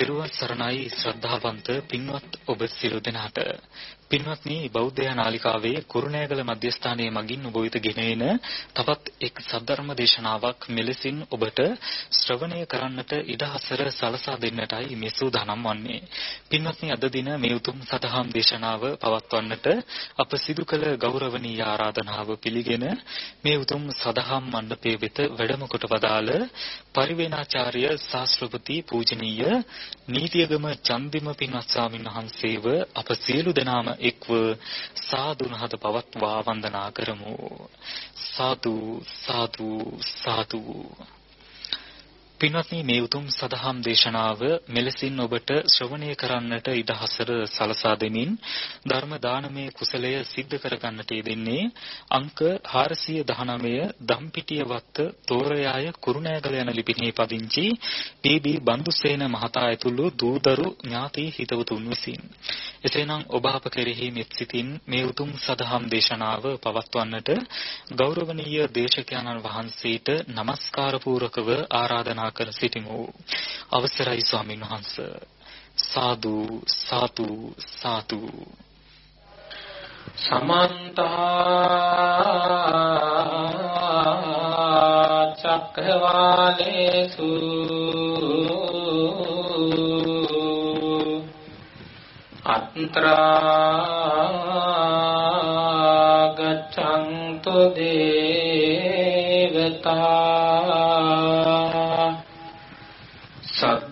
තිරුවන් සරණයි ශ්‍රද්ධාවන්ත පින්වත් ඔබ සියලු දෙනාට. පින්වත්නි බෞද්ධ නාලිකාවේ කුරුණෑගල මධ්‍යස්ථානයේ මගින් ඔබ වෙත ගෙනෙන තවත් එක් සද්ධර්ම දේශනාවක් මෙලෙසින් ඔබට ශ්‍රවණය කරන්නට ඉඩහසර සලසා දෙන්නටයි මේ සූදානම් වන්නේ. පින්වත්නි අද දින මේ උතුම් සතහම් දේශනාව පවත්වන්නට අප සිදු කළ ගෞරවනීය ආරාධනාව පිළිගෙන මේ උතුම් සදහම් මණ්ඩපයේ වෙත වැඩම කොට වදාළ පරිවේනාචාර්ය ශාස්ත්‍රපති පූජනීය නීතියගම චන්දිම පින්වත් ස්වාමීන් වහන්සේව අප සියලු දෙනාම එක්ව සාදුනහත පවත්වා වන්දනා කරමු. සාදු සාදු සාදු. පින්වත්නි මේ උතුම් සදහම් දේශනාව මෙලෙසින් ඔබට ශ්‍රවණය කරන්නට ඉඩහසර සලසා දෙමින් ධර්ම දානමය කුසලය සිද්ධ කරගන්නට යෙදෙන්නේ අංක 419 දම්පිටිය වත්ත තෝරයාය කුරුණෑගල යන ලිපිනේ පදිංචි පී.බී. බන්දුසේන මහතා ඇතුළු දූදරු ඥාති හිතවතුන් විසින් එසේනම් ඔබ අප කෙරෙහි මෙත් සිතින් මේ උතුම් සදහම් දේශනාව පවත්වන්නට ගෞරවනීය දේශකයන්න් වහන්සේට নমස්කාර පූරකව ආරාධනා කර සිටිමු අවසරයි ස්වාමීන් වහන්ස. සාදු සාදු සාදු සමන්ත චක්කවාලේසු. අත්‍රා ගච්ඡන්තු දේවතා.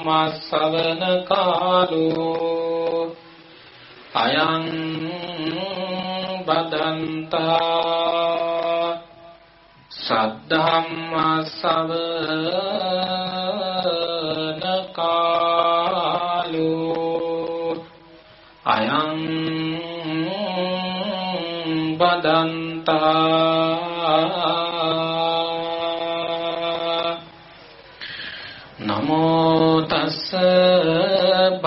ධම්මස්සවන කාලෝ අයං බදන්තා සද්ධම්මස්සවන කාලෝ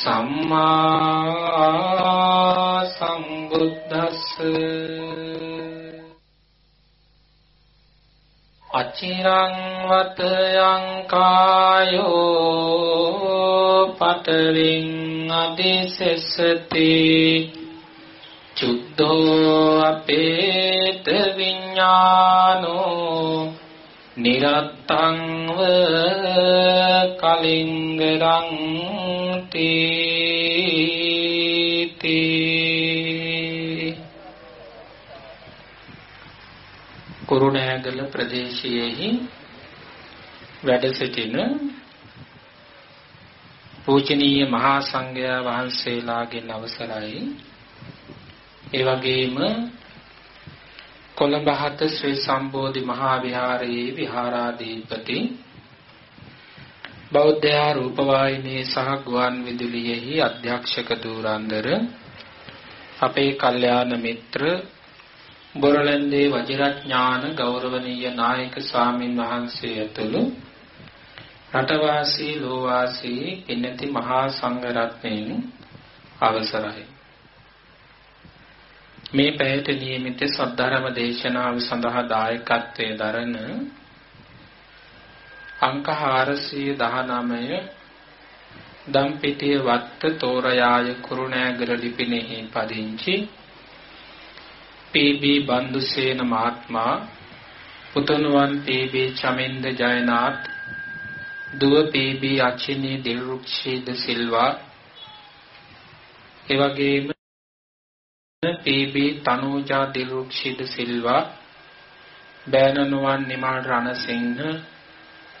සම්මා සම්බුද්දස්ස අචිරං වතයං කායෝ පතරින් අදිසෙසති චුද්ධෝ අපේත විඥානෝ නිරත්තං ව කලින්ගරං තීති. කුරුණෑගල ප්‍රදේශයේහි වැඩ සිටින පූජනීය මහා සංඝයා වහන්සේලාගෙන් අවසරයි. ඒ වගේම කොළඹ හත ශ්‍රී සම්බෝධි මහා විහාරයේ විහාරාධිපති බෞද්ධ රූපවාහිනී සහ ගුවන් විදුලියෙහි අධ්‍යක්ෂක ධූරන්දර අපේ කල්යාණ මිත්‍ර බොරලන්දේ වජිරඥාන ගෞරවනීය නායක ස්වාමින් වහන්සේ ඇතුළු රටවාසී ලෝවාසී පින්නති මහා සංඝ රත්නයන් අවසරයි. මේ පැයට නියමිත සද්ධර්ම දේශනාව සඳහා දායකත්වයේ දරන අංක 419 දම්පිටිය වත්ත තෝරයාය කුරුණෑගල ලිපිනෙහි පදිංචි පී.බී. බන්දුසේන මහත්මයා පුතුණුවන් පී.බී. චමින්ද ජයනාත් දුව පී.බී. අචිනී දිල්රුක්ෂීද සිල්වා එවැගේම පී.බී. තනූජා දිරුක්ෂිද සිල්වා බෑනනුවන් නිමල් රණසිංහ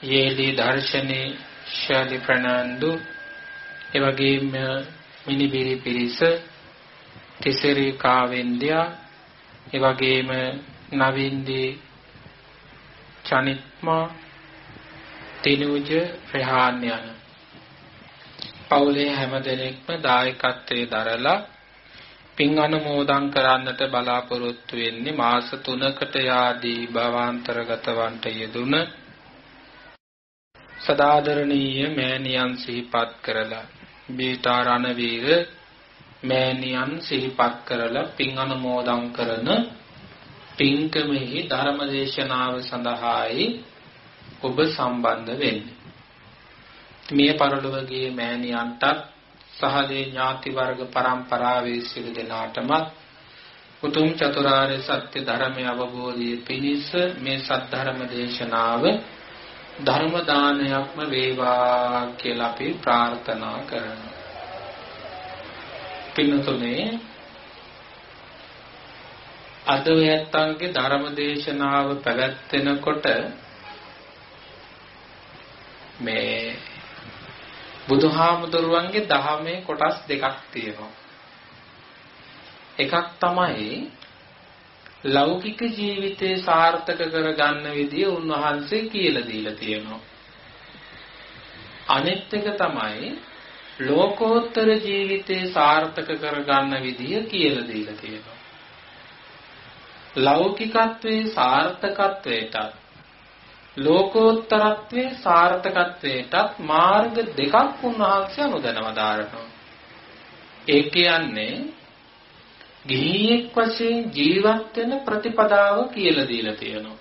යේලි දර්ශනේ ශාලි ප්‍රනාන්දු එවැගේම මිනිබිරි පිරිස තිසරි කාවෙන්ද්‍යා එවැගේම නවින්දි චනිත්මා තිනුජ රෙහාන් යන පවුලේ හැම දෙනෙක්ම දායකත්වයේ දරලා පින් අනුමෝදන් කරන්නට බලාපොරොත්තු වෙන්නේ මාස 3කට යාදී භවාන්තරගතවන්ට යෙදුන සදාදරණීය මෑණියන් සිහිපත් කරලා බීතා රණවීර මෑණියන් සිහිපත් කරලා පින් අනුමෝදන් කරන පින්කමෙහි ධර්මදේශනාව සඳහායි ඔබ සම්බන්ධ වෙන්නේ. මේ පරලොවගේ මෑණියන්ටත් සහදේ ඥාති වර්ග පරම්පරාවේ සිළු දෙනාටමත් උතුම් චතුරාර්ය සත්‍ය ධර්මය අවබෝධයේ පිණිස මේ සද්ධර්ම දේශනාව ධර්ම දානයක්ම වේවා කියලා අපි ප්‍රාර්ථනා කරනවා. පින්නතුනේ අද ඔයත්තන්ගේ ධර්ම දේශනාව පැවැත්වෙනකොට මේ බුදුහාමුදුරුවන්ගේ දහමේ කොටස් දෙකක් තියෙනවා. එකක් තමයි ලෞකික ජීවිතේ සාර්ථක කරගන්න විදිය උන්වහන්සේ කියලා දීලා තියෙනවා. අනෙත් එක තමයි ලෝකෝත්තර ජීවිතේ සාර්ථක කරගන්න විදිය කියලා දීලා තියෙනවා. ලෞකිකත්වයේ සාර්ථකත්වයටත් ලෝකෝත්තරත්වයේ සාර්ථකත්වයටත් මාර්ග දෙකක් උන්වහන්සේ අනුදැනව දාරනවා. ඒ කියන්නේ ගිහියෙක් වශයෙන් ජීවත් වෙන ප්‍රතිපදාව කියලා දීලා තියෙනවා.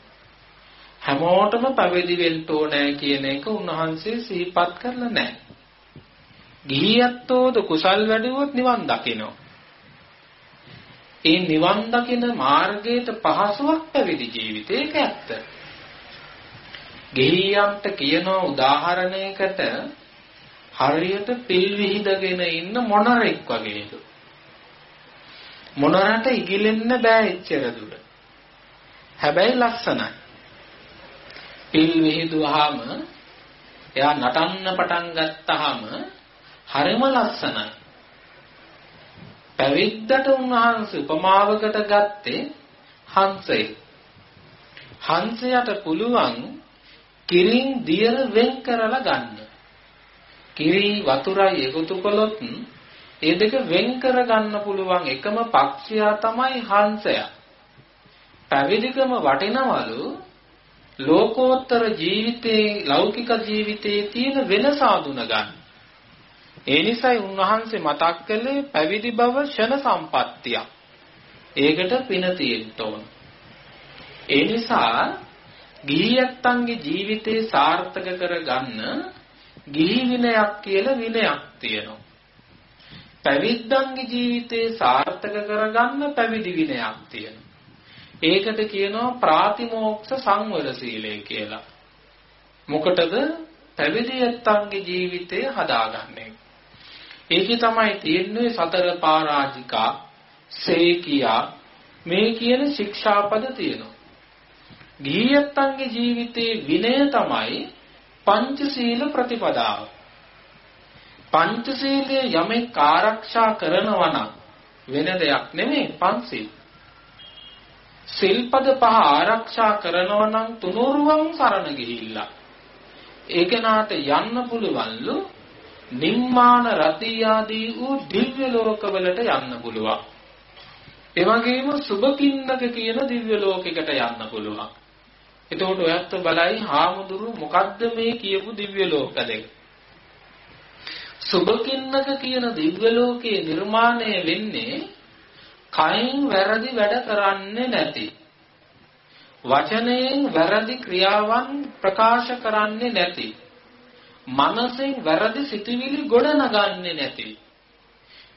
හැමෝටම පැවිදි වෙන්න ඕනේ කියන එක උන්වහන්සේ සිහිපත් කරලා නැහැ. ගිහියත්ෝද කුසල් වැඩුවොත් නිවන් දකිනවා. ඒ නිවන් දකින මාර්ගයට පහසුවක් පැවිදි ජීවිතේ ඒක ඇත්ත. ගෙහියන්ට කියන උදාහරණයකට හරියට පිල් විහිදගෙන ඉන්න මොනරෙක් වගේලු. මොනරට ඉගිලෙන්න බෑ එච්චර දුර. හැබැයි ලස්සනයි. පිල් විහිදුවාම එයා නටන්න පටන් ගත්තාම හරිම ලස්සනයි. පැවිද්දට උන්වහන්සේ උපමාවකට ගත්තේ හංසය. හංසයට පුළුවන් කිරින් දියර වෙන් කරලා ගන්න. කිරි වතුරයි එකතු කළොත් ඒ දෙක වෙන් කර ගන්න පුළුවන් එකම පක්ෂියා තමයි හංසයා. පැවිදිකම වටිනවලු ලෝකෝත්තර ජීවිතේ ලෞකික ජීවිතයේ තියෙන වෙනස අඳුන ගන්න. ඒ නිසායි උන්වහන්සේ මතක් කළේ පැවිදි බව ෂණ සම්පත්තිය. ඒකට පින තියෙන්න ඕන. ඒ නිසා ගිහියත්තන්ගේ ජීවිතේ සාර්ථක කරගන්න ගිහි විනයක් කියලා විනයක් තියෙනවා. පැවිද්දන්ගේ ජීවිතේ සාර්ථක කරගන්න පැවිදි විනයක් තියෙනවා. ඒකට කියනවා ප්‍රාතිමෝක්ෂ සංවර සීලය කියලා. මොකටද? පැවිදි යත්තන්ගේ ජීවිතය හදාගන්නේ. ඒකේ තමයි තියෙන්නේ සතර පරාජිකා, සේකියා මේ කියන ශික්ෂාපද තියෙනවා. ගිහියත්තන්ගේ ජීවිතයේ විනය තමයි පංචශීල ප්‍රතිපදාව. පංචශීලයේ යමෙක් ආරක්ෂා කරනවා නම් වෙන දෙයක් නෙමෙයි පංචශීල. සිල්පද පහ ආරක්ෂා කරනවා නම් තුනුරුවන් සරණ ගිහිල්ලා ඒක නාට යන්න පුළුවන්ලු නිම්මාන රති ආදී වූ දිව්‍ය ලෝකවලට යන්න පුළුවන්. ඒ වගේම සුභකින්නක කියන දිව්‍ය ලෝකයකට යන්න පුළුවන්. එතකොට ඔයත් බලයි හාමුදුරු මොකද්ද මේ කියපු දිව්‍ය ලෝක දෙක? සුභකින්නක කියන දිව්‍ය ලෝකයේ නිර්මාණය වෙන්නේ කයින් වැරදි වැඩ කරන්නේ නැති. වචනයෙන් වැරදි ක්‍රියාවන් ප්‍රකාශ කරන්නේ නැති. මනසෙන් වැරදි සිතුවිලි ගොඩනගන්නේ නැති.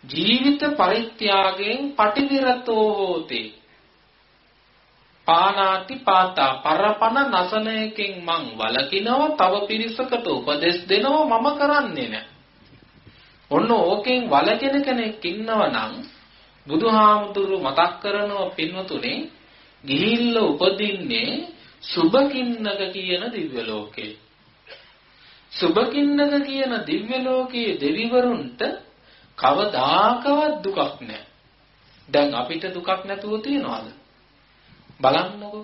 ජීවිත පරිත්‍යාගයෙන් පටිවිරතෝ හෝතේ පානාති පාතා පරපන නසනයකින් මං වලකිනව තව පිරිසකට උපදෙස් දෙනව මම කරන්නේ නැහැ. ඔන්න ඕකෙන් වලකින කෙනෙක් ඉන්නව නම් බුදුහාමුදුරු මතක් කරනවා පින්වතුනි ගිහිල්ල උපදින්නේ සුබකින්නක කියන දිව්‍ය ලෝකේ. සුබකින්නක කියන දිව්‍ය ලෝකයේ දෙවිවරුන්ට කවදාකවත් දුකක් නැහැ. දැන් අපිට දුකක් නැතුව තියනවාද? බලන්නකෝ.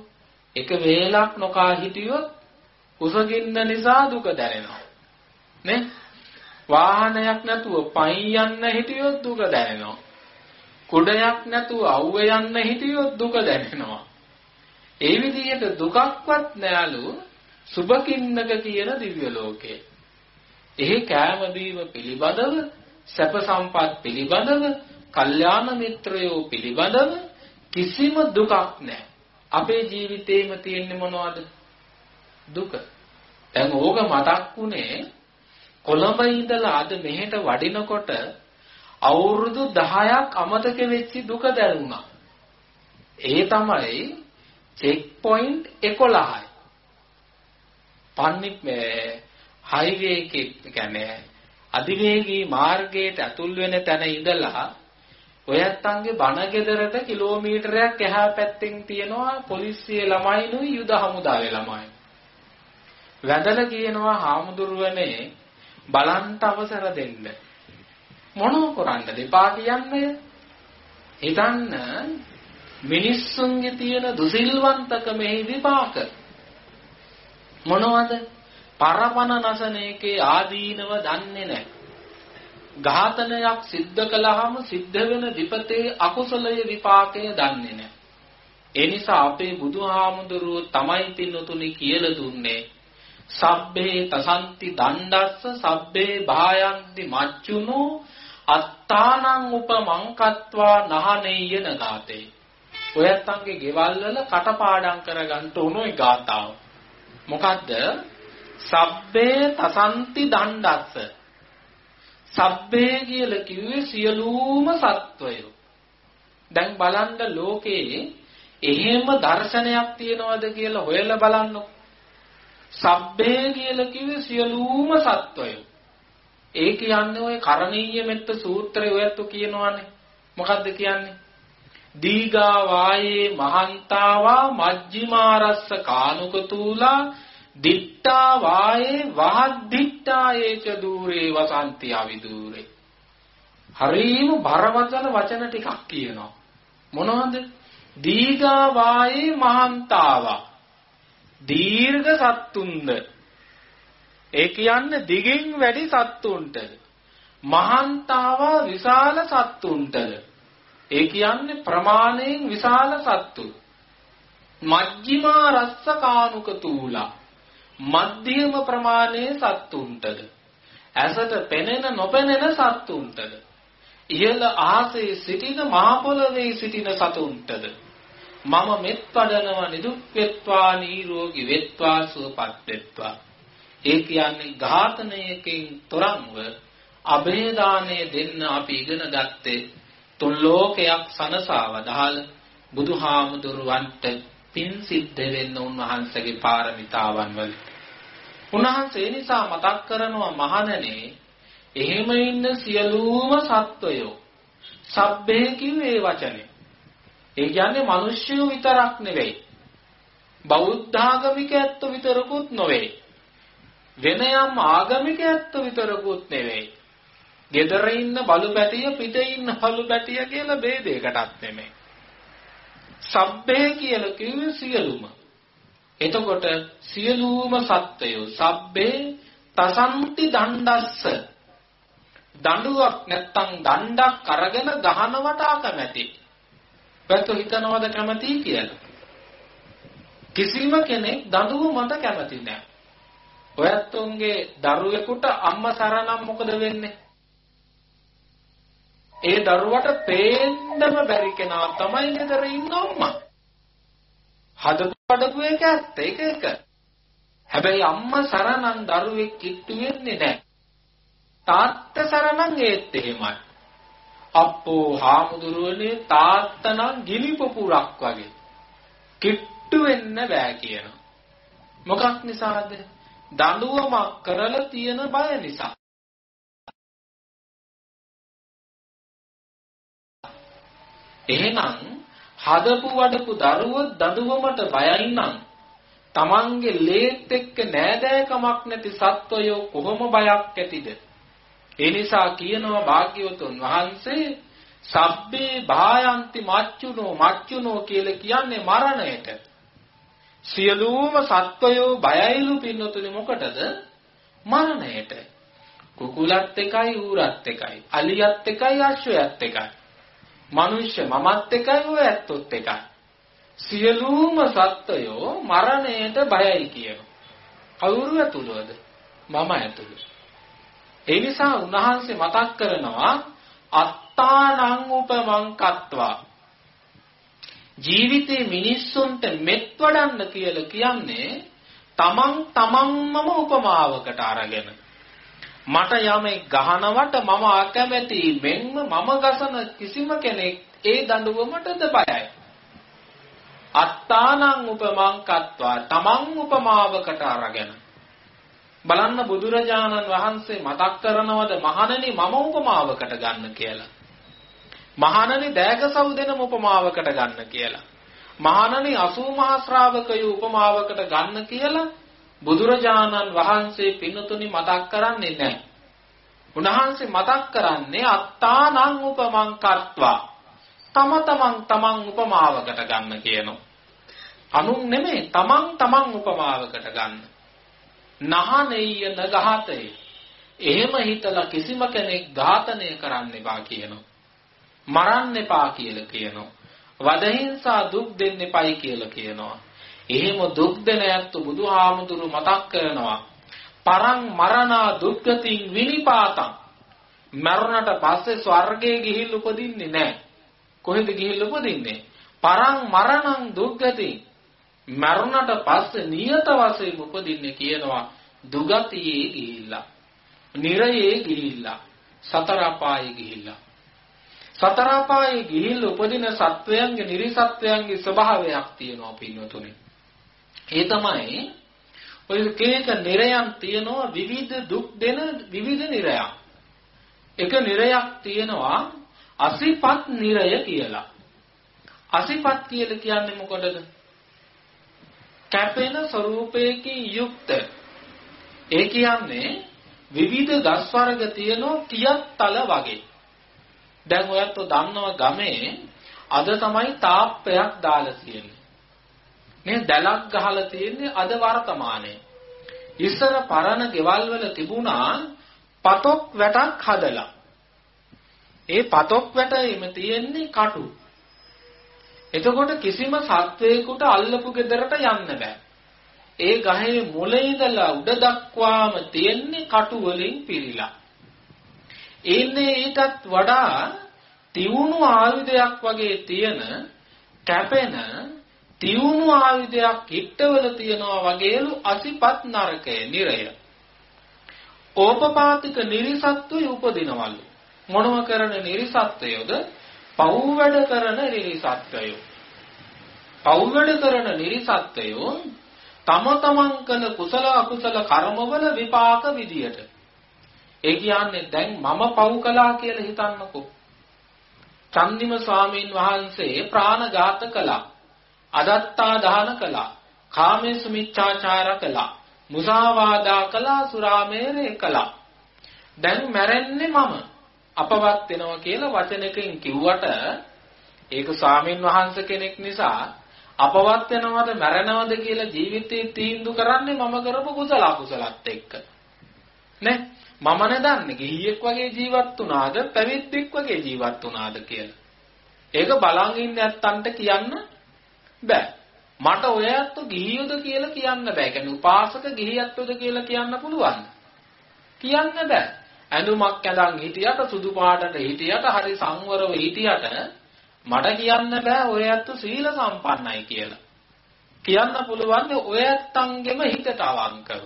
එක වේලක් නොකා හිටියොත් කුසගින්න නිසා දුක දැනෙනවා. නේ? වාහනයක් නැතුව පයින් යන්න හිටියොත් දුක දැනෙනවා. කුඩයක් නැතුව අවුව යන්න හිටියොත් දුක දැනෙනවා. ඒ විදිහට දුකක්වත් නැලු සුබකින්නක කියන දිව්‍ය ලෝකේ. එහි කෑම බීම පිළිබඳව සැප සම්පත් පිළිබඳව කල්යාණ මිත්‍රයෝ පිළිබඳව කිසිම දුකක් නැහැ. අපේ ජීවිතේම තියෙන්නේ මොනවද? දුක. දැන් ඕක මතක් වුණේ කොළඹ ඉඳලා අද මෙහෙට වඩිනකොට අවුරුදු 10ක් අමතක වෙච්ච දුක දැනුණා. ඒ තමයි චෙක් පොයින්ට් 11යි. පන්නි හයිවේ එකේ කියන්නේ අධිවේගී මාර්ගයට ඇතුල් වෙන තැන ඉඳලා ඔයත්තන්ගේ බණගෙදරට කිලෝමීටරයක් එහා පැත්තෙන් තියනවා පොලිසිය ළමයිනුයි යුද හමුදාවේ ළමයි. වැදලා කියනවා හාමුදුරුවනේ බලන්ට අවසර දෙන්න. මොනව කරන්නද එපා කියන්නේ? හිතන්න මිනිස්සුන්ගේ තියෙන දුසිල්වන්තකමෙහි විපාක මොනවද? පරපණ නසන එකේ ආදීනව දන්නේ නැහැ. ඝාතනයක් සිද්ධ කළාම සිද්ධ වෙන විපතේ අකුසලයේ විපාකය දන්නේ නැහැ. ඒ නිසා අපේ බුදුහාමුදුරුවෝ තමයි පින්නතුනි කියලා දුන්නේ. සබ්බේ තසන්ති දණ්ඩස්ස සබ්බේ භායන්ති මච්චුනෝ අත්තානං උපමංකත්වා නහනෙය්‍ය නගාතේ. ඔයත්තන්ගේ ගෙවල් වල කටපාඩම් කරගන්න උණුයි ගාතාව. මොකද්ද? සබ්බේ තසන්ති දණ්ඩස්ස. සබ්බේ කියලා කිව්වේ සියලුම සත්වයෝ දැන් බලන්න ලෝකේ එහෙම දර්ශනයක් තියනවද කියලා හොයලා බලන්නකො සබ්බේ කියලා කිව්වේ සියලුම සත්වයෝ ඒ කියන්නේ ඔය කරණීය මෙත්ත සූත්‍රය ඔයත් කියනවානේ. මොකද්ද කියන්නේ? දීගා වායේ මහන්තාවා මජ්ක්‍ධිමාරස්ස කානුකතූලා දිට්ඨා වායේ වහද්දිට්ඨා ඒච දූරේ වසන්ති අවිදූරේ. හරීම බරවචන වචන ටිකක් කියනවා. මොනවද? දීගා වායේ මහන්තාවා දීර්ඝ සත්තුන්ද ඒ කියන්නේ දිගින් වැඩි සත්තුන්ටද මහන්තාවා විශාල සත්තුන්ටද ඒ කියන්නේ ප්‍රමාණයෙන් විශාල සත්තු මජ්ක්‍ධිමා රස්ස කානුක තූලා මධ්‍යම ප්‍රමාණයේ සත්තුන්ටද? ඇසට පෙනෙන නොපෙනෙන සත්තුන්ටද? ඉහළ ආසේ සිටින මහ පොළවේ සිටින සතුන්ටද? මම මෙත් පදනව නිදුක් වෙත්වා නිරෝගී වෙත්වා සුවපත් වෙත්වා. ඒ කියන්නේ ඝාතනයකින් තොරන්ව અભේදානය දෙන්න අපි ඉගෙන ගත්තේ තුන් ලෝකයක් සනසවදාල බුදුහාමුදුරුවන්ට පින් සිද්ධ වෙන්න උන්වහන්සේගේ පාරමිතාවන් වල. උන්වහන්සේ නිසා මතක් කරනවා මහණනේ එහෙම ඉන්න සියලුම සත්වයෝ සබ්බේ කිව්වේ වචනේ. ඒ කියන්නේ මිනිස්සු විතරක් නෙවෙයි. බෞද්ධාගමික ඇත්ත විතරකුත් නොවේ. වෙන යම් ආගමික ඇත්ත විතරකුත් නෙවෙයි. gedara ඉන්න බලු පැටිය පිටේ ඉන්න බලු පැටිය කියලා ભેදයකටත් නෙමෙයි. සබ්බේ කියලා කිව්වේ සියලුම. එතකොට සියලුම සත්වයෝ සබ්බේ තසන්ති දණ්ඩස්ස දඬුවක් නැත්තම් දණ්ඩක් අරගෙන ගහනවට අකමැති. පැත්ත හිතනවද කැමති කියලා. කිසිම කෙනෙක් දඬුව මත කැමති නැහැ. ඔයත් උන්ගේ දරුවෙකුට අම්මා සරණම් මොකද වෙන්නේ? ඒ දරුවට පේන්නම බැරි කෙනා තමයි ගෙදර ඉන්න අම්මා. හදපු අඩපු එක ඇත්ත ඒක එක. හැබැයි අම්මා සරණම් දරුවෙක් කිට්ටු වෙන්නේ නැහැ. තාත්තා සරණම් ඒත් එහෙමයි. අප්පෝ හාමුදුරුවනේ තාත්තනම් ගිනි පොපුරක් වගේ. කිට්ටු වෙන්න බෑ කියනවා. මොකක් නිසාද? දඬුවමක් කරලා තියෙන බය නිසා. එහෙනම් හදපු වඩපු දරුවෝ දඬුවමට බයයි නම් තමන්ගේ ලේත් එක්ක නෑදෑකමක් නැති සත්වයෝ කොහොම බයක් ඇතිද? ඒ නිසා කියනවා භාග්‍යවතුන් වහන්සේ සබ්බේ භායන්ති මච්චුනෝ මච්චුනෝ කියලා කියන්නේ මරණයට. සියලුම සත්වයෝ බයයිලු පින්නතුනි මොකටද? මරණයට. කුකුලත් එකයි ඌරත් එකයි. අලියත් එකයි අශ්වයත් එකයි. මිනිස්සු මමත් එකයි ඔය ඇත්තොත් එකයි. සියලුම සත්වයෝ මරණයට බයයි කියනවා. කවුරු ඇතුළවද? මම ඇතුළු. ඒ නිසා උන්වහන්සේ මතක් කරනවා අත්තානං උපමං කତ୍වා ජීවිතේ මිනිස්සුන්ට මෙත් වඩන්න කියලා කියන්නේ තමන් තමන්මම උපමාවකට අරගෙන මට යමෙක් ගහනවට මම අකමැති මෙන්ම මම ගසන කිසිම කෙනෙක් ඒ දඬුවමටද බයයි. අත්තානං උපමං කତ୍වා තමන් උපමාවකට අරගෙන. බලන්න බුදුරජාණන් වහන්සේ මතක් කරනවද මහණනි මම උපමාවකට ගන්න කියලා? මහණනි දෑගසව් දෙනම උපමාවකට ගන්න කියලා. මහණනි 80 මහා ශ්‍රාවකයෝ උපමාවකට ගන්න කියලා? බුදුරජාණන් වහන්සේ පින්තුනි මතක් කරන්නේ නැහැ. උන්වහන්සේ මතක් කරන්නේ අත්තානං උපමං කତ୍වා. තම තමන් තමන් උපමාවකට ගන්න කියනවා. අනුන් නෙමෙයි තමන් තමන් උපමාවකට ගන්න. නහනෙය්‍ය නගහතේ. එහෙම හිතලා කිසිම කෙනෙක් ඝාතනය කරන්න එපා කියනවා. මරන්න එපා කියලා කියනවා. වදහිංසා දුක් දෙන්න එපයි කියලා කියනවා. එහෙම දුක් දෙන ඇත්තු බුදුහාමුදුරු මතක් කරනවා. පරං මරණා දුක්ගතින් විනිපාතං. මරණට පස්සේ ස්වර්ගයේ ගිහිල් උපදින්නේ නැහැ. කොහෙද ගිහිල් උපදින්නේ? පරං මරණං දුක්ගතින්. මරණට පස්සේ නියත වශයෙන් උපදින්නේ කියනවා දුගතියේ ගිහිල්ලා. නිරයේ ගිහිල්ලා. සතර අපායේ ගිහිල්ලා. සතර අපායේ ගිහිල්ලා උපදින සත්වයන්ගේ නිර්සත්වයන්ගේ ස්වභාවයක් තියෙනවා පින්වතුනි. ඒ තමයි ඔය කේක නිරයන් තියෙනවා විවිධ දුක් දෙන විවිධ නිරයන්. එක නිරයක් තියෙනවා අසිපත් නිරය කියලා. අසිපත් කියලා කියන්නේ මොකටද? කැපෙන ස්වરૂපයකින් යුක්ත. ඒ කියන්නේ විවිධ ගස් වර්ග තියෙනවා කියක් තල වගේ. දැන් ඔයත් දන්නවා ගමේ අද තමයි තාප්පයක් දාලා තියෙන්නේ. මේ දැලක් ගහලා තියෙන්නේ අද වර්තමානයේ. ඉස්සර පරණ ගෙවල් වල තිබුණා පතොක් වැටක් හදලා. ඒ පතොක් වැටෙම තියෙන්නේ කටු. එතකොට කිසිම සත්වයකට අල්ලපු ගෙදරට යන්න බෑ. ඒ ගහේ මුල ඉඳලා උඩ දක්වාම තියෙන්නේ කටු වලින් පිරීලා. එන්නේ ඊටත් වඩා තියුණු ආයුධයක් වගේ තියෙන කැපෙන තියුණු ආයුධයක් හිටවල තියනවා වගේලු අසිපත් නරකය නිරය. ඕපපාතික නිරිසත්වය උපදිනවලු. මොනව කරන නිරිසත්වයෝද? පව් වැඩ කරන නිරිසත්වයෝ. පව් වැඩ කරන නිරිසත්වයෝ තම තමන් කළ කුසල අකුසල කර්මවල විපාක විදියට ඒ කියන්නේ දැන් මම පව් කළා කියලා හිතන්නකෝ. චන්දිම ස්වාමීන් වහන්සේ ප්‍රාණඝාත කළා. අදත්තා දාන කළා. කාමේසු මිච්ඡාචාර කළා. මුසාවාදා කළා සුරාමේරේ කළා. දැන් මැරෙන්නේ මම. අපවත් වෙනවා කියලා වචනකින් කිව්වට ඒක ස්වාමීන් වහන්සේ කෙනෙක් නිසා අපවත් වෙනවද මැරෙනවද කියලා ජීවිතේ තීන්දුව කරන්නේ මම කරපු කුසල අකුසලත් එක්ක. නේ? මම නදන්නේ ගිහියෙක් වගේ ජීවත් වුණාද පැවිද්දෙක් වගේ ජීවත් වුණාද කියලා. ඒක බලන් ඉන්න නැත්තන්ට කියන්න බෑ. මට ඔය ඇත්ත ගිහියොද කියලා කියන්න බෑ. කියන්නේ උපාසක ගිහියත්වද කියලා කියන්න පුළුවන්. කියන්න බෑ. ඇඳුමක් ඇඳන් හිටියට සුදු පාටට හිටියට හරි සංවරව හිටියට මට කියන්න බෑ ඔය ඇත්ත සීල සම්පන්නයි කියලා. කියන්න පුළුවන් ඔය ඇත්තන්ගෙම හිතට අවංකව.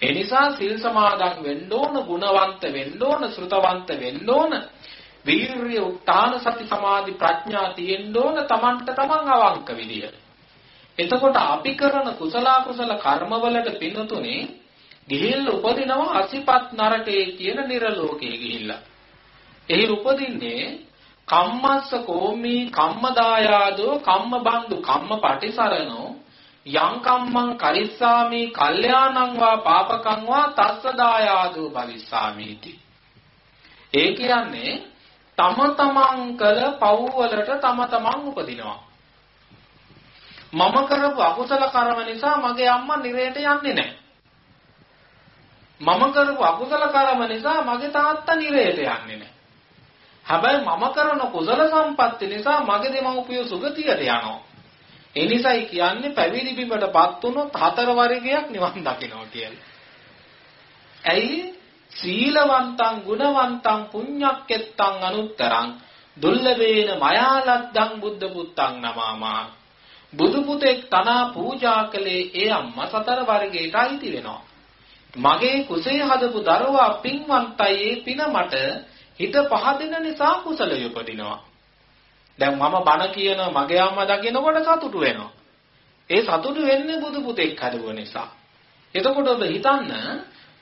ඒ නිසා සිල් සමාදන් වෙන්න ඕන, ගුණවන්ත වෙන්න ඕන, ශ්‍රුතවන්ත වෙන්න ඕන. වීර්ය, උත්තාන සති සමාධි ප්‍රඥා තියෙන්න ඕන Tamanට Taman අවංක විදියට. එතකොට අපි කරන කුසල කුසල කර්මවලට පිනතුනේ ගිහිල්ලා උපදිනවා අසිපත් නරකයේ කියන නිර්ලෝකයේ ගිහිල්ලා. එහි උපදින්නේ කම්මස්ස කෝමි කම්මදායාදෝ කම්මබන්දු කම්මපටිසරණෝ යං කම්මං කරිස්සාමි කල්යාණං වා පාපකං වා තස්ස දායාදෝ භවිස්සාමීති ඒ කියන්නේ තම තමන් කළ පව් වලට තම තමන් උපදිනවා මම කරපු අකුසල කර්ම නිසා මගේ අම්මා නිරේට යන්නේ නැහැ මම කරපු අකුසල කර්ම නිසා මගේ තාත්තා නිරේට යන්නේ නැහැ හැබැයි මම කරන කුසල සම්පatti නිසා මගේ දෙමව්පියෝ සුගතියට යනවා. ඒ නිසායි කියන්නේ පැවිදි බිමටපත් වුණොත් හතර වර්ගයක් නිවන් දකිනවා කියලා. ඇයි? සීලවන්තං ගුණවන්තං පුඤ්ඤක්කෙත්තං අනුත්තරං දුර්ලභේන මයාලද්දං බුද්ධ පුත්තං නමාමා බුදු පුතෙක් තනා පූජා කළේ ඒ අම්මා සතර වර්ගයට අයිති වෙනවා. මගේ කුසේ හදපු දරුවා පින්වන්තයි ඒ පින මට හිත පහදින නිසා කුසලය උපදිනවා. දැන් මම බණ කියන මගේ අම්මා දකිනකොට සතුටු වෙනවා. ඒ සතුටු වෙන්නේ බුදු පුතෙක් හදුව නිසා. එතකොට ඔබ හිතන්න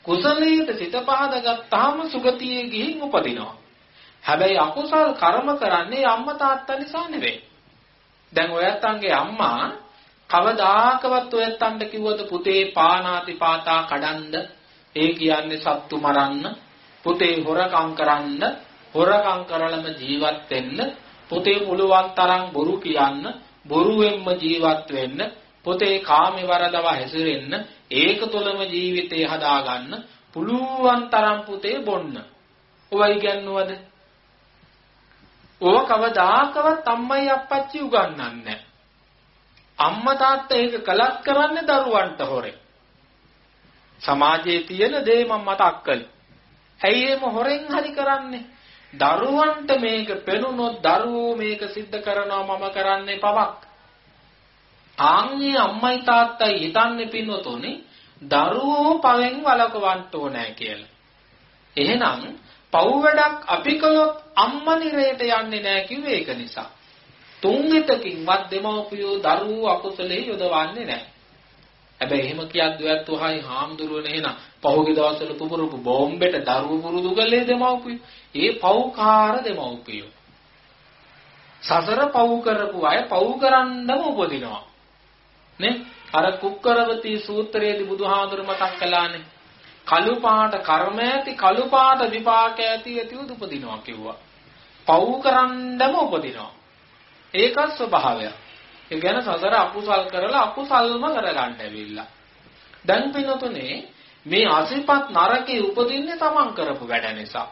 කුසලයට සිත පහදගත්තාම සුගතියේ ගිහින් උපදිනවා. හැබැයි අකුසල් කර්ම කරන්නේ අම්මා තාත්තා නිසා නෙවෙයි. දැන් ඔයත්තන්ගේ අම්මා කවදාකවත් ඔයත්තන්ට කිව්වද පුතේ පානාති පාතා කඩන්ද ඒ කියන්නේ සත්තු මරන්න. පුතේ හොරකම් කරන්න. හොරකම් කරලම ජීවත් වෙන්න. පුතේ පුළුවන් තරම් බොරු කියන්න. බොරුවෙන්ම ජීවත් වෙන්න. පුතේ කාමේ වරදව හැසිරෙන්න ඒක තුළම ජීවිතේ හදාගන්න පුළුවන් තරම් පුතේ බොන්න. ඔවයි කියන්නවද ඕව කවදාකවත් අම්මයි අප්පච්චි උගන්වන්නේ අම්මා තාත්තා ඒක කලක් කරන්නේ දරුවන්ට හොරේ. සමාජයේ තියෙන දේ මම මතක් කළේ. ඇයි එම හොරෙන් හරි කරන්නේ? දරුවන්ට මේක පෙනුනොත් දරුවෝ මේක සිද්ධ කරනවා මම කරන්නේ පවක්. ආන්ගේ අම්මයි තාත්තයි හිතන්නේ පින්වතුනි දරුවෝ පවෙන් වළකවන්න ඕනෑ කියලා. එහෙනම් පව් වැඩක් අපි කළොත් අම්මා නිරයට යන්නේ නැහැ කිව්වේ ඒක නිසා. තුන් හිතකින්වත් දෙමව්පියෝ දරුවෝ අකුසලේ යොදවන්නේ නැහැ. හැබැයි එහෙම කියද්දී ඔයත් උහයි හාමුදුරුවනේ එහෙනම් පහුගිය දවස්වල පුපුරපු බෝම්බෙට දරුවෝ පුරුදු කළේ දෙමව්පියෝ. ඒ පව්කාර දෙමව්පියෝ. සසර පව් කරපු අය පව් කරන්නම උපදිනවා. නේ? අර කුක්කරවති සූත්‍රයේදී බුදුහාඳුර මතක් කළානේ. කළු පාට කර්ම ඇති කළු පාට විපාක ඇති ඇතිව උපදිනවා කිව්වා. පව් කරන්නම උපදිනවා. ඒක ස්වභාවයක්. ඒ කියන්නේ සසර අකුසල් කරලා අකුසල්ම කරගන්න ඇවිල්ලා. දැන් පින්නතුනේ මේ අසිපත් නරකේ උපදින්නේ තමන් කරපු වැඩ නිසා.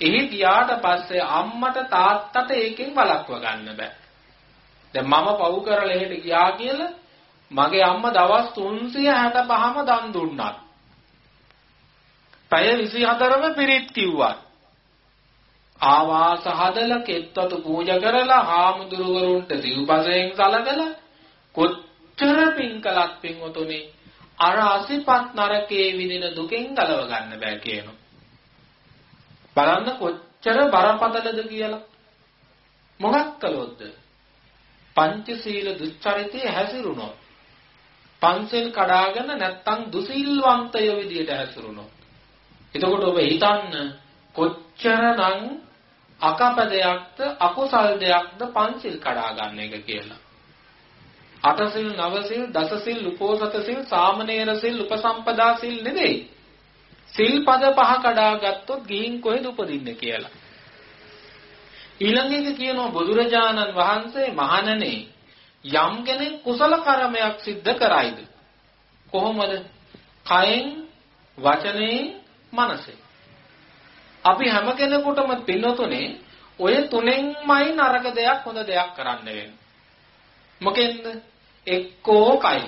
එහි ගියාට පස්සේ අම්මට තාත්තට ඒකෙන් බලක්ව ගන්න බෑ. දැන් මම පව් කරලා එහෙට ගියා කියලා මගේ අම්මා දවස් 365ම දන් දුන්නා. පැය 24ම පිරිත් කිව්වා. ආවාස හදලා කෙත්වතු පූජා කරලා හාමුදුරුවරුන්ට සිව්පසයෙන් සලකලා කොච්චර පින් කළත් පින්වතුනි අර අසිපත් නරකයේ විඳින දුකෙන් ගලව ගන්න බෑ කියනවා. බලන්න කොච්චර බරපතලද කියලා. මොකක් කළොත්ද? පංචශීල දුස්චරිතයේ හැසිරුණොත්. පන්සල් කඩාගෙන නැත්තම් දුසිල්වන්තය විදියට හැසිරුණොත්. එතකොට ඔබ හිතන්න කොච්චරනම් අකපදයක්ද අකුසල් දෙයක්ද පන්සිල් කඩා ගන්න එක කියලා. අටසිල් නවසිල් දසසිල් උපෝසත සිල් සාමනීර සිල් උපසම්පදා සිල් නෙවෙයි. සිල් පද පහ කඩා ගත්තොත් ගිහින් කොහෙද උපදින්නේ කියලා. ඊළඟ එක කියනවා බුදුරජාණන් වහන්සේ මහණනේ යම් කෙනෙක් කුසල කර්මයක් සිද්ධ කරයිද කොහොමද? කයෙන් වචනේ මනසේ අපි හැම කෙනෙකුටම පින්නතුනේ ඔය තුනෙන්මයි නරක දෙයක් හොඳ දෙයක් කරන්න වෙන්නේ. මොකෙන්ද? එක්කෝ කයි.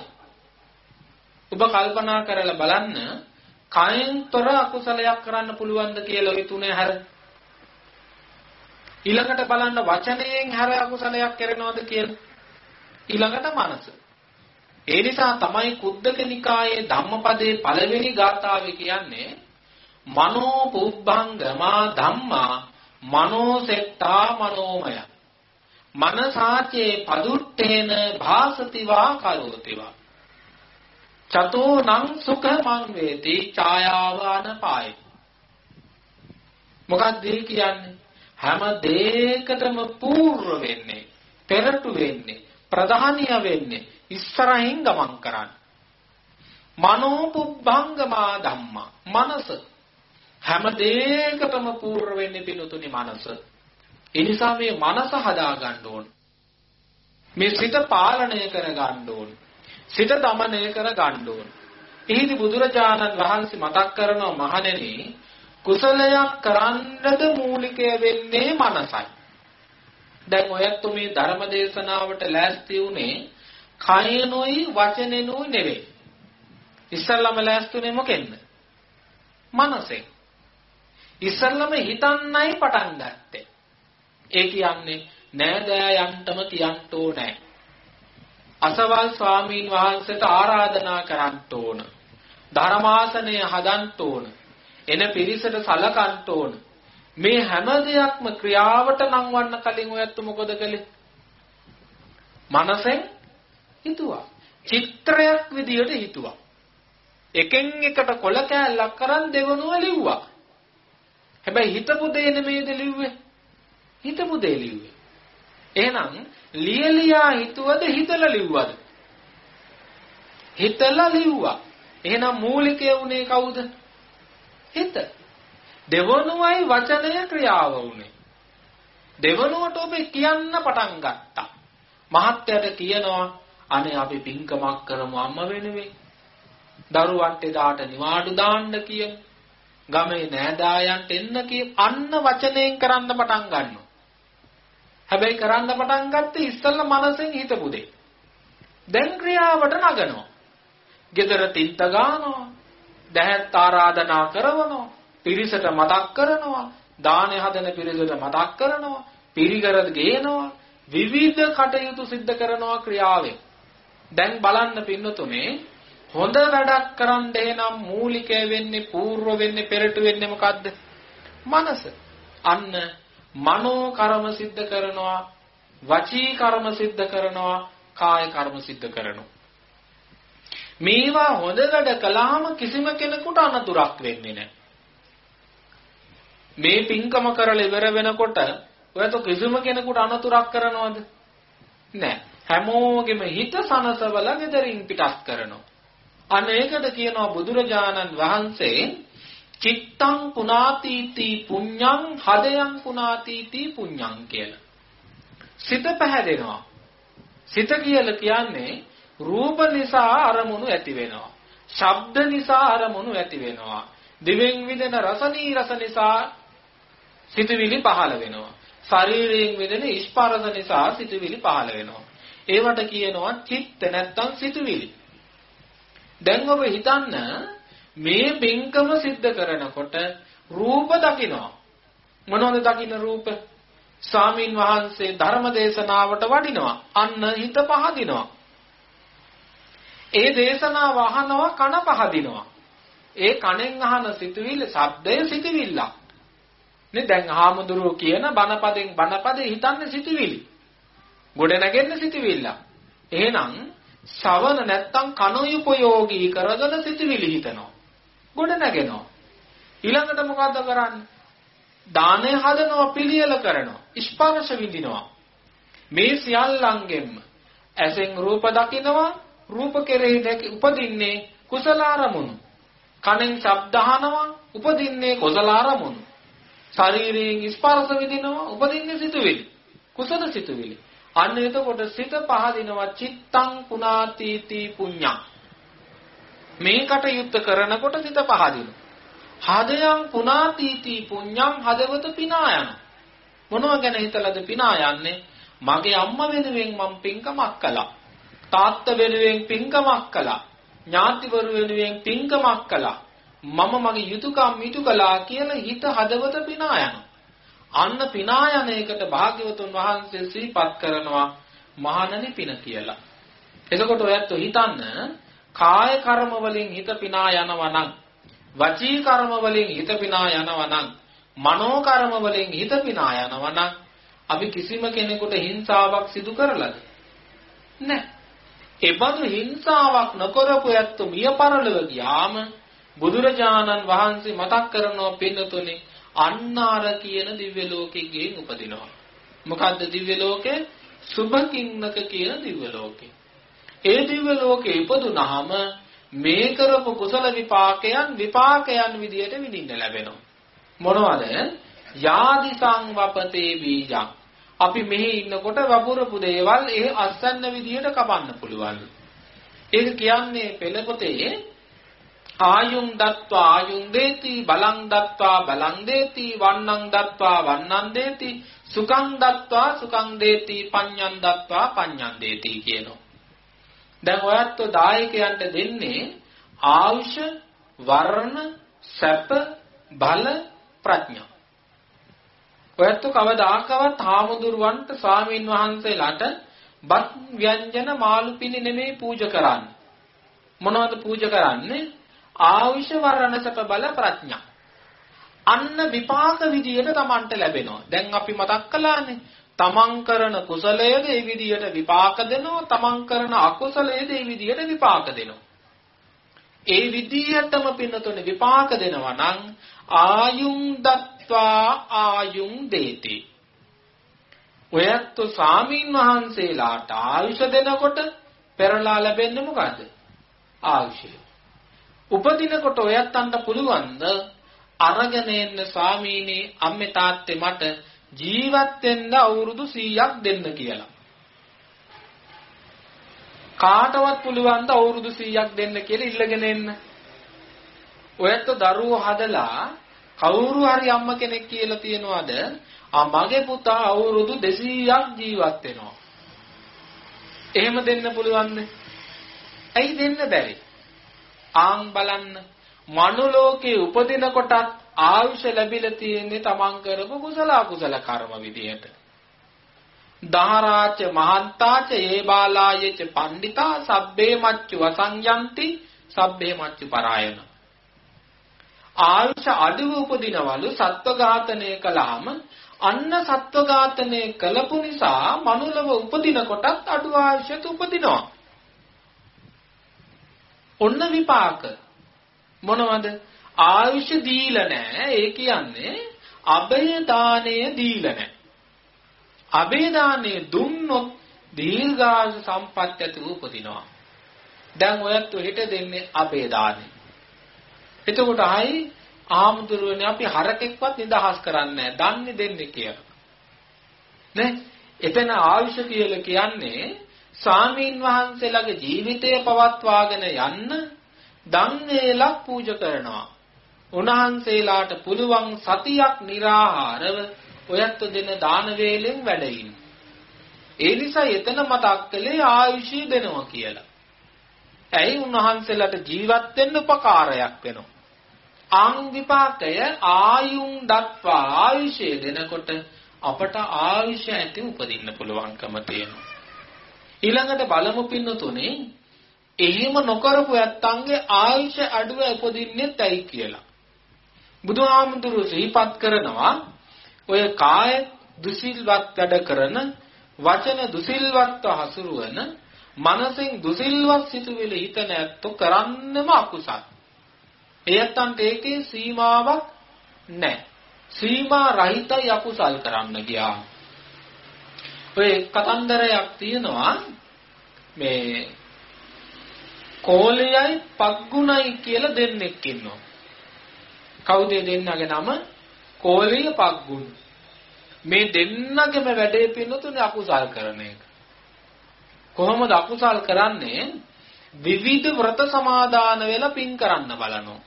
ඔබ කල්පනා කරලා බලන්න කයෙන් තොර අකුසලයක් කරන්න පුළුවන්ද කියලා ඔය තුනේ හැර. ඊළඟට බලන්න වචනයෙන් හැර අකුසලයක් කරනවද කියලා. ඊළඟට මනස. ඒ නිසා තමයි කුද්දක නිකායේ ධම්මපදයේ පළවෙනි ගාථාවේ කියන්නේ මනෝ පුබ්බංගමා ධම්මා මනෝසෙට්ටා මනෝමය. මනසාචේ පදුට්ඨේන භාසති වා කරෝතිවා. චතෝ නං සුඛ මං වේති ඡායාවාන පායි. මොකක්ද කියන්නේ? හැම දෙයකටම පූර්ව වෙන්නේ, පෙරටු වෙන්නේ, ප්‍රධානිය වෙන්නේ ඉස්සරහින් ගමන් කරන්න. මනෝ පුබ්බංගමා ධම්මා. මනස හැම දෙයකටම පූර්ව වෙන්නේ පිණුතුනි මනස. ඒ නිසා මේ මනස හදා ගන්න ඕන. මේ සිත පාලනය කර ගන්න ඕන. සිත দমনය කර ගන්න ඕන. එහිදී බුදුරජාණන් වහන්සේ මතක් කරනවා මහණෙනි කුසලයක් කරන්නද මූලිකය වෙන්නේ මනසයි. දැන් ඔයත් මේ ධර්ම දේශනාවට ලෑස්ති උනේ කයනොයි වචනෙනොයි නෙවෙයි. ඉස්සල්ලාම ලෑස්තුනේ මොකෙන්ද? මනසෙන්. ඉස්සල්ලාම හිතන්නයි පටන් ගත්තේ. ඒ කියන්නේ නෑදෑයන්ටම කියන්න ඕනේ. අසවල් ස්වාමීන් වහන්සේට ආරාධනා කරන්න ඕන. ධර්මාසනය හදන්න ඕන. එන පිරිසට සලකන්න ඕන. මේ හැම දෙයක්ම ක්‍රියාවට නංවන්න කලින් ඔයත් මොකද කළේ? මනසෙන් හිතුවා. චිත්‍රයක් විදියට හිතුවා. එකෙන් එකට කොල කෑල්ලක් කරන් දෙවනුව ලිව්වා. හැබැයි හිතපු දේ නෙමෙයිද ලිව්වේ? හිතපු දේ ලිව්වේ. එහෙනම් ලියලියා හිතුවද හිතලා ලිව්වද? හිතලා ලිව්වා. එහෙනම් මූලිකය උනේ කවුද? හිත. දෙවනුවයි වචනය ක්‍රියාව උනේ. දෙවනුවට ඔබ කියන්න පටන් ගත්තා. මහත්යට කියනවා අනේ අපි පින්කමක් කරමු අම්ම වෙනුවෙන්. දරුවන්ට එදාට නිවාඩු දාන්න කියමු. ගමේ නෑදායන්ට එන්න කිය අන්න වචනයෙන් කරන්න පටන් ගන්නවා. හැබැයි කරන්න පටන් ගත්තේ ඉස්සල්ලා මනසෙන් හිතපු දේ. දැන් ක්‍රියාවට නගනවා. gedara තින්ත ගන්නවා. දැහැත් ආරාධනා කරනවා. පිරිසට මතක් කරනවා. දාන හදන පිරිසට මතක් කරනවා. පිරිකර ගේනවා. විවිධ කටයුතු සිද්ධ කරනවා ක්‍රියාවෙන්. දැන් බලන්න පින්නතුනේ හොඳ වැඩක් කරන්න එහෙනම් මූලිකය වෙන්නේ పూర్ව වෙන්නේ පෙරට වෙන්නේ මොකද්ද? මනස. අන්න මනෝ කර්ම සිද්ධ කරනවා වචී කර්ම සිද්ධ කරනවා කාය කර්ම සිද්ධ කරනවා. මේවා හොඳ වැඩ කළාම කිසිම කෙනෙකුට අනතුරක් වෙන්නේ නැහැ. මේ පින්කම කරලා ඉවර වෙනකොට ඔයත් කිසිම කෙනෙකුට අනතුරක් කරනවද? නැහැ. හැමෝගෙම හිත සනසවල ගෙදරින් පිටත් කරනවා. අනේකද කියනවා බුදුරජාණන් වහන්සේ චිත්තං පුනාතිති පුඤ්ඤං හදයන් පුනාතිති පුඤ්ඤං කියලා. සිත පැහැදෙනවා. සිත කියලා කියන්නේ රූප නිසා අරමුණු ඇති වෙනවා. ශබ්ද නිසා අරමුණු ඇති වෙනවා. දිවෙන් විඳින රස නීරස නිසා සිතුවිලි පහළ වෙනවා. ශරීරයෙන් විඳින ස්පර්ශ නිසා සිතුවිලි පහළ වෙනවා. ඒවට කියනවා චිත්ත නැත්තම් සිතුවිලි. දැන් ඔබ හිතන්න මේ පින්කම සිද්ධ කරනකොට රූප දකිනවා. මොනවද දකින්න රූප? ස්වාමින් වහන්සේ ධර්ම දේශනාවට වඩිනවා. අන්න හිත පහදිනවා. ඒ දේශනාව අහනවා කන පහදිනවා. ඒ කණෙන් අහන සිතුවිල්ල, ශබ්දය සිතුවිල්ල. නේ දැන් හාමුදුරුවෝ කියන බණපදෙන් බණපදේ හිතන්නේ සිතුවිලි. ගොඩ නැගෙන්න සිතුවිල්ල. එහෙනම් ශවන නැත්තම් කනුපයෝගී කරගෙන සිතුවිලි හිතනවා. ගොඩ නැගෙනවා. ඊළඟට මොකද්ද කරන්නේ? දානය හදනවා පිළියෙල කරනවා. ස්පර්ශ විඳිනවා. මේ සියල්ලංගෙම ඇසෙන් රූප දකිනවා රූප කෙරෙහි උපදින්නේ කුසල අරමුණු. කනෙන් ශබ්ද අහනවා උපදින්නේ කුසල අරමුණු. ශරීරයෙන් ස්පර්ශ විඳිනවා උපදින්නේ සිතුවිලි. කුසල සිතුවිලි. අන්න එතකොට සිත පහදිනවා චිත්තං පුනාතිති පුඤ්ඤං. මේකට යුක්ත කරනකොට සිත පහදිනවා. හදයන් පුනාතිති පුඤ්ඤං හදවත පිනා යනවා. මොනවා ගැන හිතලාද පිනා යන්නේ? මගේ අම්මා වෙනුවෙන් මම පින්කමක් කළා. තාත්තා වෙනුවෙන් පින්කමක් කළා. ඥාතිවරු වෙනුවෙන් පින්කමක් කළා. මම මගේ යුතුයකම් මිටු කළා කියලා හිත හදවත පිනා යනවා. අන්න පිනා යන එකට භාග්‍යවතුන් වහන්සේ සිහිපත් කරනවා මහණනි පින කියලා. එතකොට ඔයත් හිතන්න කාය කර්ම වලින් හිත පිනා යනවා නම් වචී කර්ම වලින් හිත පිනා යනවා නම් මනෝ කර්ම වලින් හිත පිනා යනවා නම් අපි කිසිම කෙනෙකුට හිංසාවක් සිදු කරලාද නැහැ. එබඳු හිංසාවක් නොකරපු ඇත්තෝ මිය පරලොව ගියාම බුදුරජාණන් වහන්සේ මතක් කරනවා පින්නතුනේ අන්න අර කියන දිව්‍ය ලෝකෙකින් උපදිනවා. මොකද්ද දිව්‍ය ලෝකේ? සුභකින්නක කියන දිව්‍ය ලෝකේ. ඒ දිව්‍ය ලෝකේ ඉපදුනහම මේ කරපු කුසල විපාකයන් විපාකයන් විදියට විඳින්න ලැබෙනවා. මොනවද? යාදි සංවපතේ බීජං. අපි මෙහි ඉන්නකොට වපුරපු දේවල් ඒ අස්සන්න විදියට කපන්න පුළුවන්. ඒක කියන්නේ පෙළපොතේ ආයුං දත්වා ආයුං දේති බලං දත්වා බලං දේති වන්නං දත්වා වන්නං දේති සුඛං දත්වා සුඛං දේති පඤ්ඤං දත්වා පඤ්ඤං දේති කියනවා. දැන් ඔයත් දායකයන්ට දෙන්නේ ආයුෂ වර්ණ සැප බල ප්‍රඥා. ඔයත් කවදාකවත් හාමුදුරුවන්ට ස්වාමින් වහන්සේලාට බත් ව්‍යංජන මාළු පිළි නෙමෙයි පූජා කරන්නේ. මොනවද පූජා කරන්නේ? ආයුෂ වර්ණ සැප බල ප්‍රඥා. අන්න විපාක විදියට Tamanට ලැබෙනවා. දැන් අපි මතක් කළානේ. තමන් කරන කුසලයේද ඒ විදියට විපාක දෙනවා තමන් කරන අකුසලයේද ඒ විදියට විපාක දෙනවා ඒ විදියටම පින්නතුනේ විපාක දෙනවා නම් ආයුං දත්වා ආයුං දේති ඔයත් සාමීන් වහන්සේලාට ආයුෂ දෙනකොට පෙරලා ලැබෙන්නේ මොකද්ද ආයුෂය උපදිනකොට ඔයත්න්ට පුළුවන්ද අරගෙන එන්න ස්වාමීනි අම්මේ තාත්තේ මට ජීවත් වෙන්න අවුරුදු 100ක් දෙන්න කියලා. කාටවත් පුළුවන් ද අවුරුදු 100ක් දෙන්න කියලා ඉල්ලගෙන එන්න. ඔයත් දරුවෝ හදලා කවුරු හරි අම්ම කෙනෙක් කියලා තියනවාද ආ මගේ පුතා අවුරුදු 200ක් ජීවත් වෙනවා. එහෙම දෙන්න පුළුවන්ද? ඇයි දෙන්න බැරි? ආන් බලන්න මනුලෝකේ උපදින කොටත් ආයුෂ ලැබිලා තියෙන්නේ තමන් කරපු කුසල අකුසල කර්ම විදියට. දහරාච මහන්තාච ඒ බාලායච පණ්ඩිතා සබ්බේ මච්චු වසංයන්ති සබ්බේ මච්චු පරායන. ආයුෂ අඩුව උපදිනවලු සත්ව ඝාතනය කළාම අන්න සත්ව ඝාතනය කළපු නිසා මනුලව උපදින කොටත් අඩු ආයුෂත උපදිනවා. ඔන්න විපාක මොනවද? ආයුෂ දීලා නැහැ. ඒ කියන්නේ අබය දාණය දීලා නැහැ. අබය දාණය දුන්නොත් දීර්ඝායු සම්පත් ඇති උපදිනවා. දැන් ඔයත් හිට දෙන්නේ අබේ දාණය. එතකොට ආයි ආමුදුරුවනේ අපි හරකෙක්වත් නිදහස් කරන්නේ නැහැ. දන්නේ දෙන්නේ කියලා. නේ? එතන ආයුෂ කියලා කියන්නේ සාමීන් වහන්සේලාගේ ජීවිතය පවත්වාගෙන යන්න දන් වේලක් පූජා කරනවා. උන්වහන්සේලාට පුළුවන් සතියක් निराහාරව ඔයත් දෙන දාන වේලෙන් වැඩ ඒ නිසා එතන මතක් කළේ ආයුෂය දෙනවා කියලා. ඇයි උන්වහන්සේලාට ජීවත් වෙන්න උපකාරයක් වෙනවා. අං විපාකය ආයුං දත්වා ආයුෂය දෙනකොට අපට ආයුෂ ඇති උපදින්න පුළුවන්කම තියෙනවා. ඊළඟට බලමු පින්නතුනේ එහෙම නොකරපු ඇත්තන්ගේ ආයුෂ අඩුව උපදින්නේ ඇයි කියලා. බුදුහාමුදුරුවෝ සිහිපත් කරනවා ඔය කාය දුසිල්වත් වැඩ කරන වචන දුසිල්වත්ව හසුරුවන මනසෙන් දුසිල්වත් සිතුවිලි හිතන ඇත්තෝ කරන්නම අකුසල්. එයත්තන්ට ඒකේ සීමාවක් නැහැ. සීමා රහිතයි අකුසල් කරන්න ගියා. ඔය කතන්දරයක් තියෙනවා මේ කෝලයයි පග්ගුණයි කියලා දෙන්නෙක් ඉන්නවා. කවුද දෙන්නගේ නම? කෝලිය පග්ගුණ. මේ දෙන්නගේම වැඩේ පින්නතුනේ අකුසල් කරන එක. කොහොමද අකුසල් කරන්නේ? විවිධ ව්‍රත සමාදාන වෙලා පින් කරන්න බලනවා.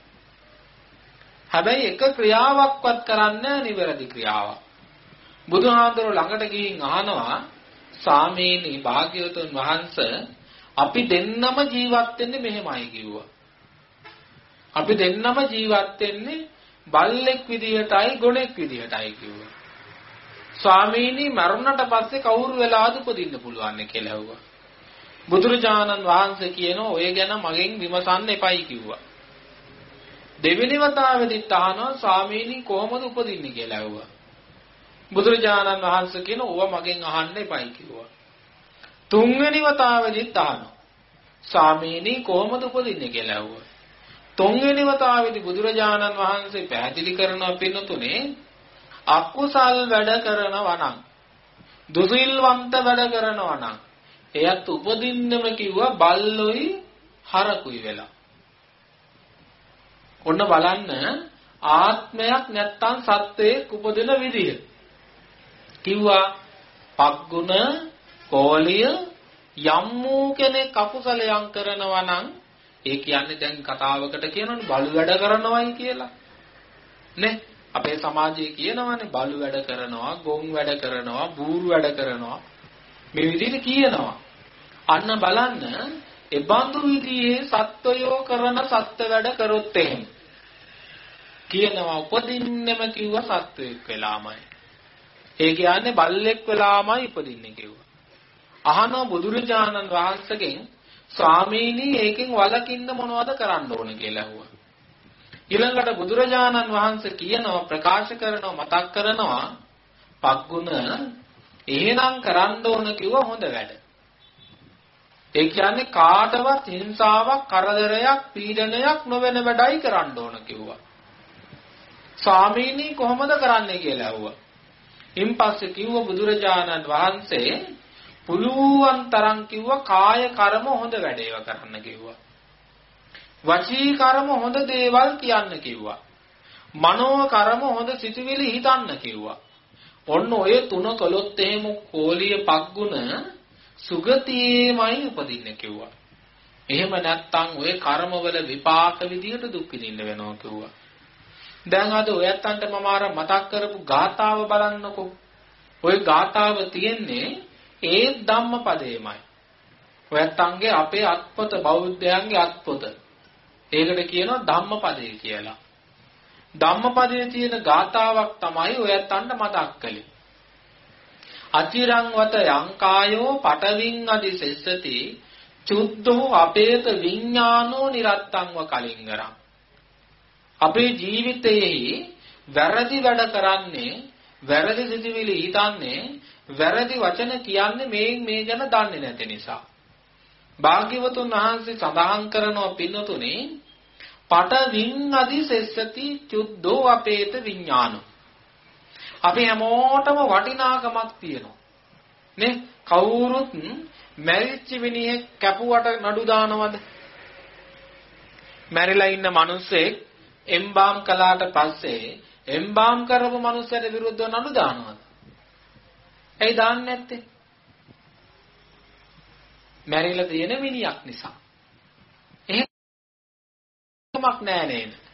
හැබැයි එක ක්‍රියාවක්වත් කරන්නේ නිවැරදි ක්‍රියාවක්. බුදුහාඳුර ළඟට ගිහින් අහනවා සාමීනි භාග්‍යවතුන් වහන්සේ අපි දෙන්නම ජීවත් වෙන්නේ මෙහෙමයි කිව්වා. අපි දෙන්නම ජීවත් වෙන්නේ බල්ලෙක් විදිහටයි ගොනෙක් විදිහටයි කිව්වා. ස්වාමීනි මරුණට පස්සේ කවුරු වෙලාද උපදින්න පුළුවන් කියලා ඇහුවා. බුදුරජාණන් වහන්සේ කියනවා ඔය ගැන මගෙන් විමසන්න එපයි කිව්වා. දෙවෙනි වතාවෙදිත් අහනවා ස්වාමීනි කොහොමද උපදින්නේ කියලා ඇහුවා. බුදුරජාණන් වහන්සේ කියන ඕව මගෙන් අහන්න එපයි කිව්වා. තුන්වෙනි වතාවෙදිත් අහනවා. ස්වාමීනි කොහොමද උපදින්නේ කියලා ඇහුවා. තුන්වෙනි වතාවේදී බුදුරජාණන් වහන්සේ පැහැදිලි කරනවා පින්නතුනේ අකුසල් වැඩ කරනවා නම් දුසිල්වන්ත වැඩ කරනවා නම් එයත් උපදින්නම කිව්වා බල්ලොයි හරකුයි වෙලා. ඔන්න බලන්න ආත්මයක් නැත්තම් සත්වයේ උපදින විදිය. කිව්වා පග්ගුණ කෝලිය යම් වූ කෙනෙක් අකුසලයන් කරනවා නම් ඒ කියන්නේ දැන් කතාවකට කියනවනේ බලු වැඩ කරනවයි කියලා. නේ? අපේ සමාජයේ කියනවනේ බලු වැඩ කරනවා, ගොන් වැඩ කරනවා, බූරු වැඩ කරනවා. මේ විදිහට කියනවා. අන්න බලන්න එබඳු විදිහේ සත්වයෝ කරන සත්‍ය වැඩ කරොත් එහෙම කියනවා උපදින්නෙම කිව්ව සත්වයක් වෙලාමයි. ඒ කියන්නේ බල්ලෙක් වෙලාමයි උපදින්නේ කිව්වා. අහනවා බුදුරජාණන් වහන්සේගෙන් ස්වාමීනි ඒකෙන් වලකින්න මොනවද කරන්න ඕන කියලා ඇහුවා. ඊළඟට බුදුරජාණන් වහන්සේ කියනවා ප්‍රකාශ කරනවා මතක් කරනවා පග්ගුණ එහෙනම් කරන්න ඕන කිව්ව හොඳ වැඩ. ඒ කියන්නේ කාටවත් හිංසාවක් කරදරයක් පීඩනයක් නොවන වැඩයි කරන්න ඕන කිව්වා. ස්වාමීනි කොහොමද කරන්නේ කියලා ඇහුවා. ඉන්පස්සේ කිව්ව බුදුරජාණන් වහන්සේ පුළුවන් තරම් කිව්ව කාය කර්ම හොඳ වැඩේව කරන්න කිව්වා. වචී කර්ම හොඳ දේවල් කියන්න කිව්වා. මනෝ කර්ම හොඳ සිතුවිලි හිතන්න කිව්වා. ඔන්න ඔය තුන කළොත් එහෙම කෝලිය පග්ගුණ සුගතියේමයි උපදින්න කිව්වා. එහෙම නැත්නම් ඔය කර්මවල විපාක විදියට දුක් විඳින්න වෙනවා කිව්වා. දැන් අද ඔයත්තන්ට මම අර මතක් කරපු ගාතාව බලන්නකෝ. ওই ගාතාව තියෙන්නේ ඒ ධම්මපදේමයි. ඔයත්තන්ගේ අපේ අත්පොත බෞද්ධයන්ගේ අත්පොත. ඒකට කියනවා ධම්මපදේ කියලා. ධම්මපදයේ තියෙන ගාතාවක් තමයි ඔයත්තන්ට මතක් කළේ. අචිරං වත යංකායෝ පටවින් අදිසෙස්සති චුද්ධෝ අපේත විඥානෝ නිරත්තංව කලින්ගරං අපේ ජීවිතයේ වැරදි වැඩ කරන්නේ වැරදි සිතුවිලි හිතන්නේ වැරදි වචන කියන්නේ මේ මේ ගැන දන්නේ නැති නිසා. භාග්‍යවතුන් වහන්සේ සඳහන් කරනවා පින්නතුනේ පට වින් අදි සෙස්සති චුද්ධෝ අපේත විඥානෝ. අපි හැමෝටම වටිනාකමක් තියෙනවා. නේ? කවුරුත් මැරිච්ච මිනිහෙක් කැපුවට නඩු දානවද? මැරිලා ඉන්න මිනිස්සෙක් එම්බාම් කළාට පස්සේ එම්බාම් කරපු මිනිස්සුන්ට විරුද්ධව නඩු දානවද? ඇයි දාන්නේ නැත්තේ? මැරිලා තියෙන මිනිහක් නිසා. එහෙමක් නෑ නේද?